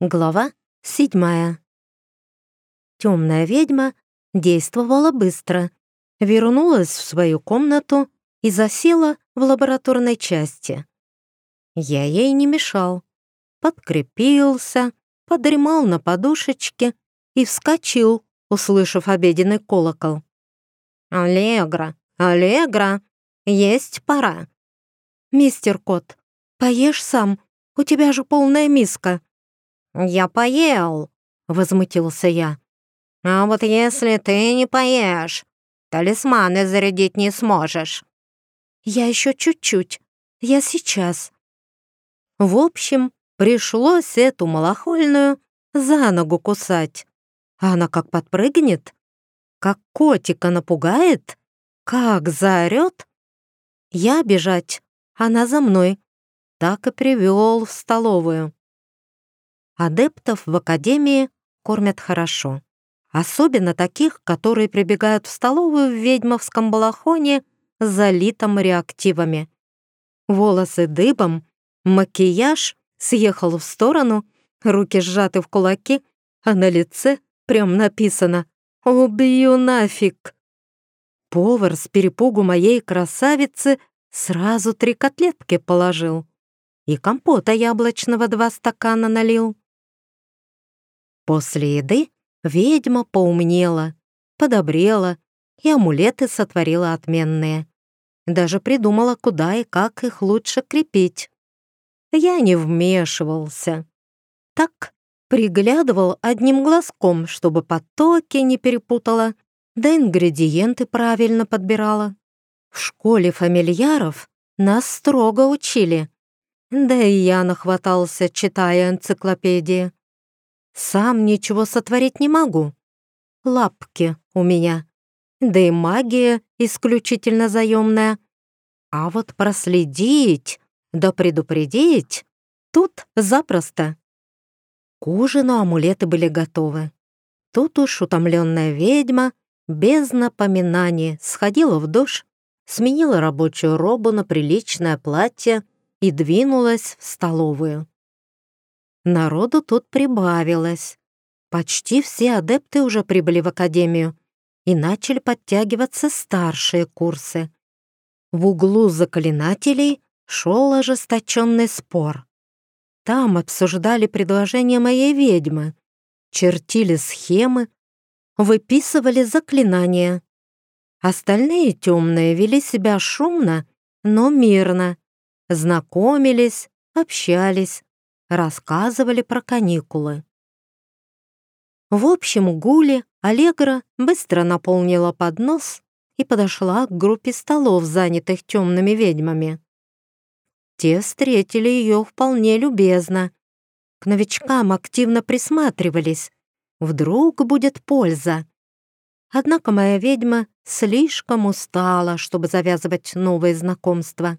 Глава седьмая. Темная ведьма действовала быстро, вернулась в свою комнату и засела в лабораторной части. Я ей не мешал. Подкрепился, подремал на подушечке и вскочил, услышав обеденный колокол. «Аллегра, Аллегра, есть пора!» «Мистер Кот, поешь сам, у тебя же полная миска!» «Я поел», — возмутился я. «А вот если ты не поешь, талисманы зарядить не сможешь». «Я еще чуть-чуть. Я сейчас». В общем, пришлось эту малохольную за ногу кусать. А она как подпрыгнет, как котика напугает, как заорет. Я бежать, она за мной. Так и привел в столовую. Адептов в академии кормят хорошо. Особенно таких, которые прибегают в столовую в ведьмовском балахоне, залитом реактивами. Волосы дыбом, макияж съехал в сторону, руки сжаты в кулаки, а на лице прям написано «Убью нафиг». Повар с перепугу моей красавицы сразу три котлетки положил и компота яблочного два стакана налил. После еды ведьма поумнела, подобрела и амулеты сотворила отменные. Даже придумала, куда и как их лучше крепить. Я не вмешивался. Так приглядывал одним глазком, чтобы потоки не перепутала, да ингредиенты правильно подбирала. В школе фамильяров нас строго учили. Да и я нахватался, читая энциклопедии. Сам ничего сотворить не могу. Лапки у меня. Да и магия исключительно заемная. А вот проследить, да предупредить тут запросто. К ужину амулеты были готовы. Тут уж утомленная ведьма без напоминаний сходила в душ, сменила рабочую робу на приличное платье и двинулась в столовую. Народу тут прибавилось. Почти все адепты уже прибыли в академию и начали подтягиваться старшие курсы. В углу заклинателей шел ожесточенный спор. Там обсуждали предложения моей ведьмы, чертили схемы, выписывали заклинания. Остальные темные вели себя шумно, но мирно, знакомились, общались, рассказывали про каникулы. В общем гуле Аллегра быстро наполнила поднос и подошла к группе столов, занятых темными ведьмами. Те встретили ее вполне любезно. К новичкам активно присматривались. Вдруг будет польза. Однако моя ведьма слишком устала, чтобы завязывать новые знакомства.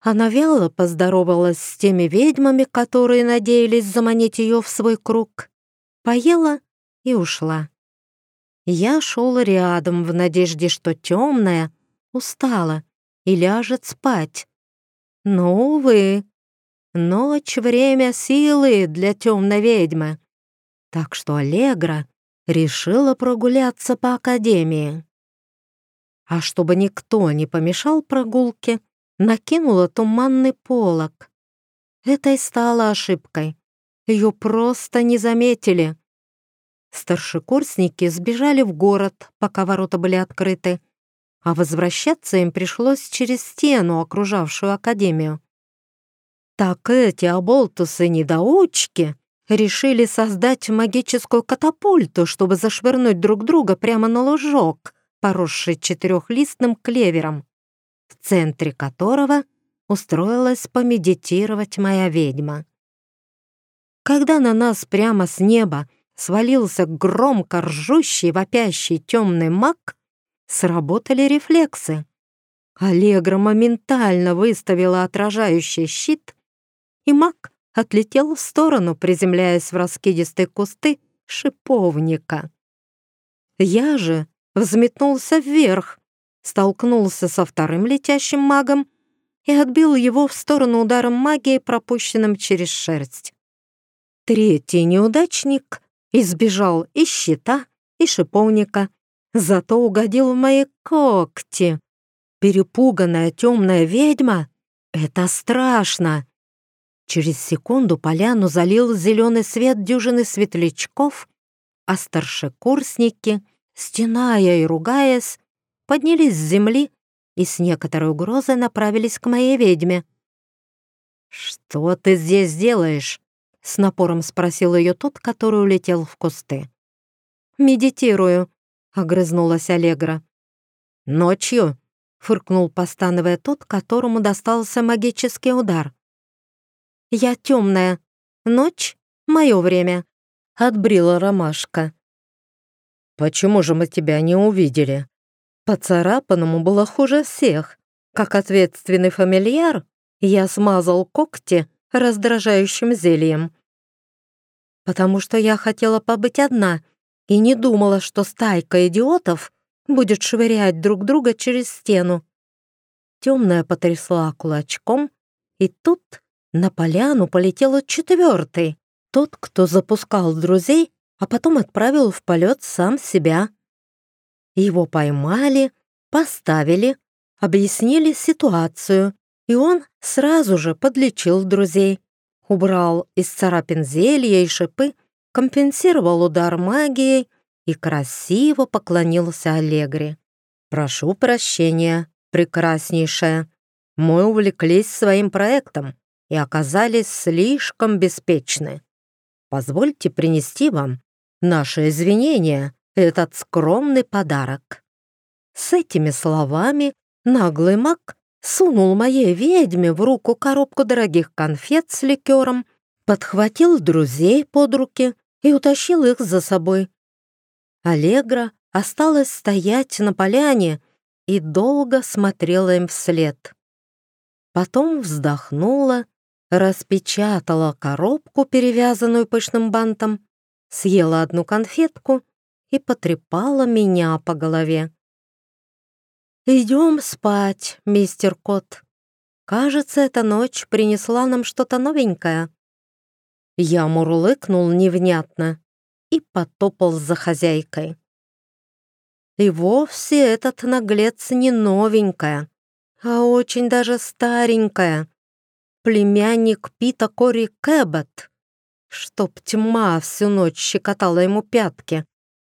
Она вяло поздоровалась с теми ведьмами, которые надеялись заманить ее в свой круг, поела и ушла. Я шел рядом в надежде, что темная устала и ляжет спать. Но, увы, ночь — время силы для темной ведьмы. Так что Аллегра решила прогуляться по академии. А чтобы никто не помешал прогулке, накинула туманный полог. Это и стало ошибкой. Ее просто не заметили. Старшекурсники сбежали в город, пока ворота были открыты, а возвращаться им пришлось через стену, окружавшую академию. Так эти оболтусы-недоучки решили создать магическую катапульту, чтобы зашвырнуть друг друга прямо на лужок, поросший четырехлистным клевером в центре которого устроилась помедитировать моя ведьма. Когда на нас прямо с неба свалился громко ржущий, вопящий темный маг, сработали рефлексы. Аллегра моментально выставила отражающий щит, и маг отлетел в сторону, приземляясь в раскидистые кусты шиповника. Я же взметнулся вверх, столкнулся со вторым летящим магом и отбил его в сторону ударом магии, пропущенным через шерсть. Третий неудачник избежал и щита, и шиповника, зато угодил в мои когти. Перепуганная темная ведьма — это страшно. Через секунду поляну залил зеленый свет дюжины светлячков, а старшекурсники, стеная и ругаясь, поднялись с земли и с некоторой угрозой направились к моей ведьме. «Что ты здесь делаешь?» — с напором спросил ее тот, который улетел в кусты. «Медитирую», — огрызнулась Аллегра. «Ночью?» — фыркнул, постановая тот, которому достался магический удар. «Я темная. Ночь — мое время», — отбрила ромашка. «Почему же мы тебя не увидели?» Поцарапанному было хуже всех. Как ответственный фамильяр, я смазал когти раздражающим зельем. Потому что я хотела побыть одна и не думала, что стайка идиотов будет швырять друг друга через стену. Темная потрясла кулачком, и тут на поляну полетел четвертый, тот, кто запускал друзей, а потом отправил в полет сам себя. Его поймали, поставили, объяснили ситуацию, и он сразу же подлечил друзей. Убрал из царапин зелья и шипы, компенсировал удар магией и красиво поклонился Аллегре. «Прошу прощения, прекраснейшая. Мы увлеклись своим проектом и оказались слишком беспечны. Позвольте принести вам наши извинения, этот скромный подарок». С этими словами наглый маг сунул моей ведьме в руку коробку дорогих конфет с ликером, подхватил друзей под руки и утащил их за собой. Аллегра осталась стоять на поляне и долго смотрела им вслед. Потом вздохнула, распечатала коробку, перевязанную пышным бантом, съела одну конфетку и потрепала меня по голове. «Идем спать, мистер Кот. Кажется, эта ночь принесла нам что-то новенькое». Я мурлыкнул невнятно и потопал за хозяйкой. И вовсе этот наглец не новенькая, а очень даже старенькая. Племянник Пита Кори Кэббет. Чтоб тьма всю ночь щекотала ему пятки.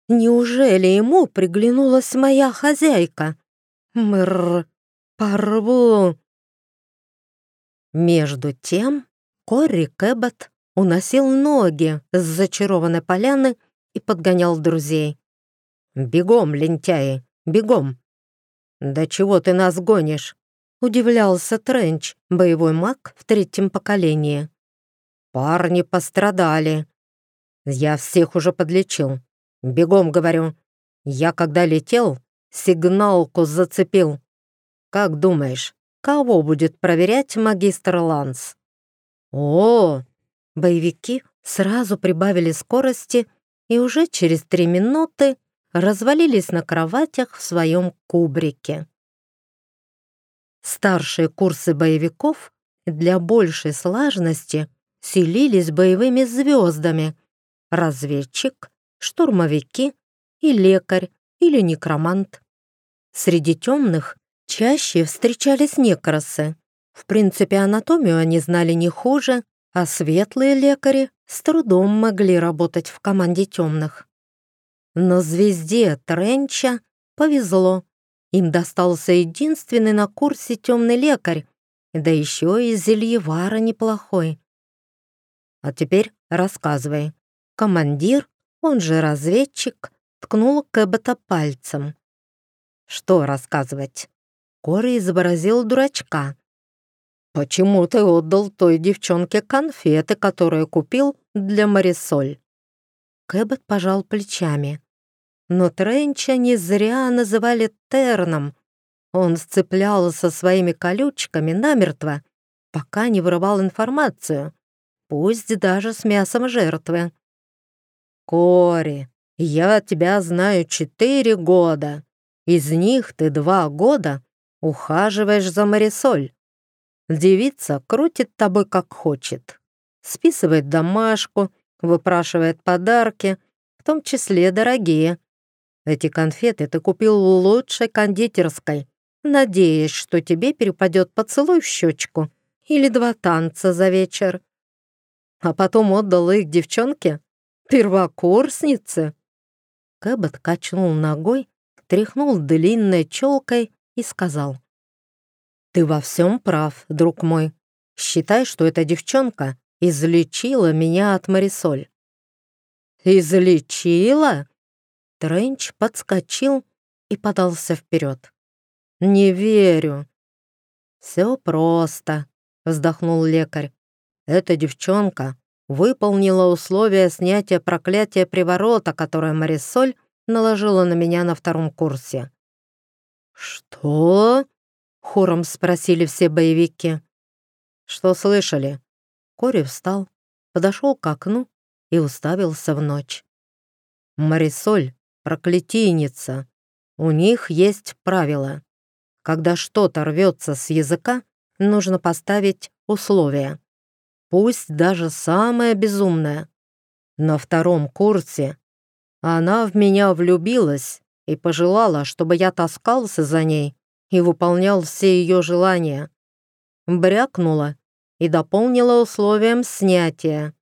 Неужели ему приглянулась моя хозяйка? Мрр, порву. Между тем Кори Кэббет уносил ноги с зачарованной поляны и подгонял друзей. «Бегом, лентяи, бегом!» «Да чего ты нас гонишь?» — удивлялся Тренч, боевой маг в третьем поколении. «Парни пострадали. Я всех уже подлечил. Бегом, говорю. Я когда летел, Сигналку зацепил. Как думаешь, кого будет проверять магистр Ланс? О, боевики сразу прибавили скорости и уже через три минуты развалились на кроватях в своем кубрике. Старшие курсы боевиков для большей слаженности селились боевыми звездами — разведчик, штурмовики и лекарь или некромант. Среди темных чаще встречались некросы. В принципе, анатомию они знали не хуже, а светлые лекари с трудом могли работать в команде темных. Но звезде Тренча повезло. Им достался единственный на курсе темный лекарь, да еще и зельевара неплохой. А теперь рассказывай. Командир, он же разведчик, ткнул Кэббета пальцем. Что рассказывать? Кори изобразил дурачка. «Почему ты отдал той девчонке конфеты, которые купил для Марисоль?» Кэббет пожал плечами. Но Тренча не зря называли Терном. Он сцеплялся своими колючками намертво, пока не вырывал информацию, пусть даже с мясом жертвы. «Кори, я тебя знаю четыре года. Из них ты два года ухаживаешь за Марисоль. Девица крутит тобой как хочет. Списывает домашку, выпрашивает подарки, в том числе дорогие. Эти конфеты ты купил в лучшей кондитерской, надеясь, что тебе перепадет поцелуй в щечку или два танца за вечер. А потом отдал их девчонке, первокурснице. Кэббет качнул ногой, тряхнул длинной челкой и сказал. «Ты во всем прав, друг мой. Считай, что эта девчонка излечила меня от Марисоль». «Излечила?» Тренч подскочил и подался вперед. «Не верю». «Все просто», — вздохнул лекарь. «Эта девчонка выполнила условия снятия проклятия приворота, которое Марисоль наложила на меня на втором курсе». «Что?» — хором спросили все боевики. «Что слышали?» Кори встал, подошел к окну и уставился в ночь. «Марисоль — проклятийница. У них есть правила. Когда что-то рвется с языка, нужно поставить условия. Пусть даже самое безумное. На втором курсе она в меня влюбилась и пожелала, чтобы я таскался за ней и выполнял все ее желания. Брякнула и дополнила условием снятия.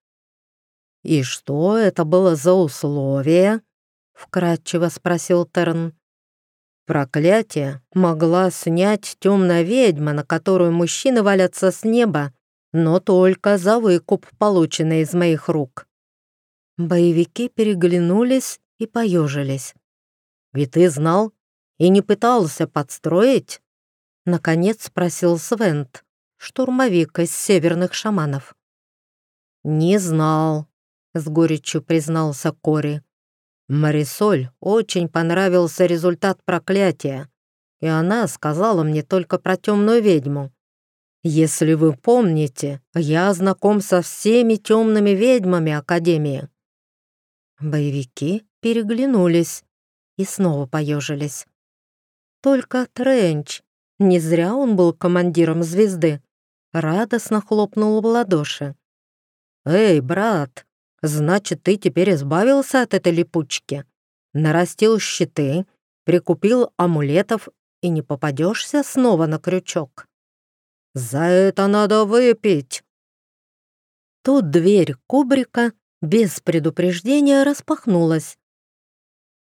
«И что это было за условие?» — вкратчиво спросил Терн. «Проклятие могла снять темная ведьма, на которую мужчины валятся с неба, но только за выкуп, полученный из моих рук». Боевики переглянулись и поежились. «И ты знал и не пытался подстроить?» Наконец спросил Свент, штурмовик из северных шаманов. «Не знал», — с горечью признался Кори. «Марисоль очень понравился результат проклятия, и она сказала мне только про темную ведьму. Если вы помните, я знаком со всеми темными ведьмами Академии». Боевики переглянулись и снова поежились. Только Тренч, не зря он был командиром звезды, радостно хлопнул в ладоши. «Эй, брат, значит, ты теперь избавился от этой липучки? Нарастил щиты, прикупил амулетов и не попадешься снова на крючок? За это надо выпить!» Тут дверь кубрика без предупреждения распахнулась.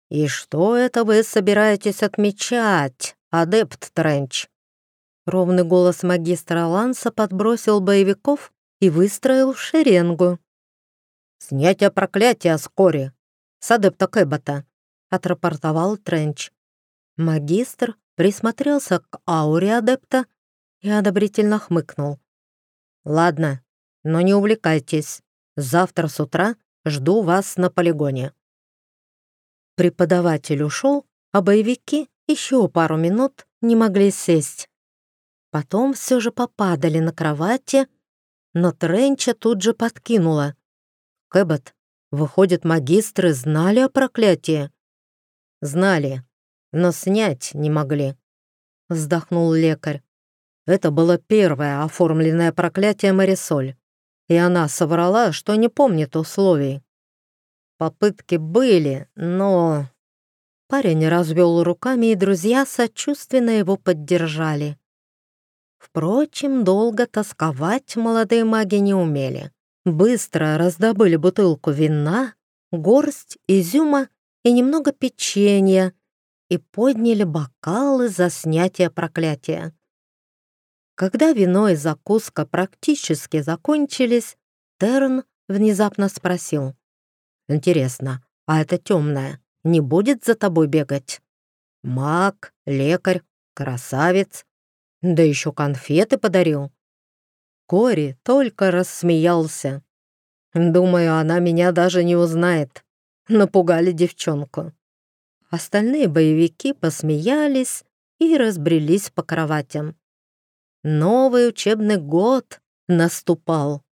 «И что это вы собираетесь отмечать, адепт Тренч?» Ровный голос магистра Ланса подбросил боевиков и выстроил шеренгу. «Снятие проклятия скоре! С адепта Кэббота!» — отрапортовал Тренч. Магистр присмотрелся к ауре адепта и одобрительно хмыкнул. «Ладно, но не увлекайтесь. Завтра с утра жду вас на полигоне». Преподаватель ушел, а боевики еще пару минут не могли сесть. Потом все же попадали на кровати, но Тренча тут же подкинула. «Кэббот, выходит, магистры знали о проклятии?» «Знали, но снять не могли», — вздохнул лекарь. Это было первое оформленное проклятие Марисоль и она соврала, что не помнит условий. Попытки были, но... Парень развел руками, и друзья сочувственно его поддержали. Впрочем, долго тосковать молодые маги не умели. Быстро раздобыли бутылку вина, горсть изюма и немного печенья и подняли бокалы за снятие проклятия. Когда вино и закуска практически закончились, Терн внезапно спросил. «Интересно, а эта темная не будет за тобой бегать? Маг, лекарь, красавец, да еще конфеты подарил». Кори только рассмеялся. «Думаю, она меня даже не узнает. Напугали девчонку». Остальные боевики посмеялись и разбрелись по кроватям. Новый учебный год наступал.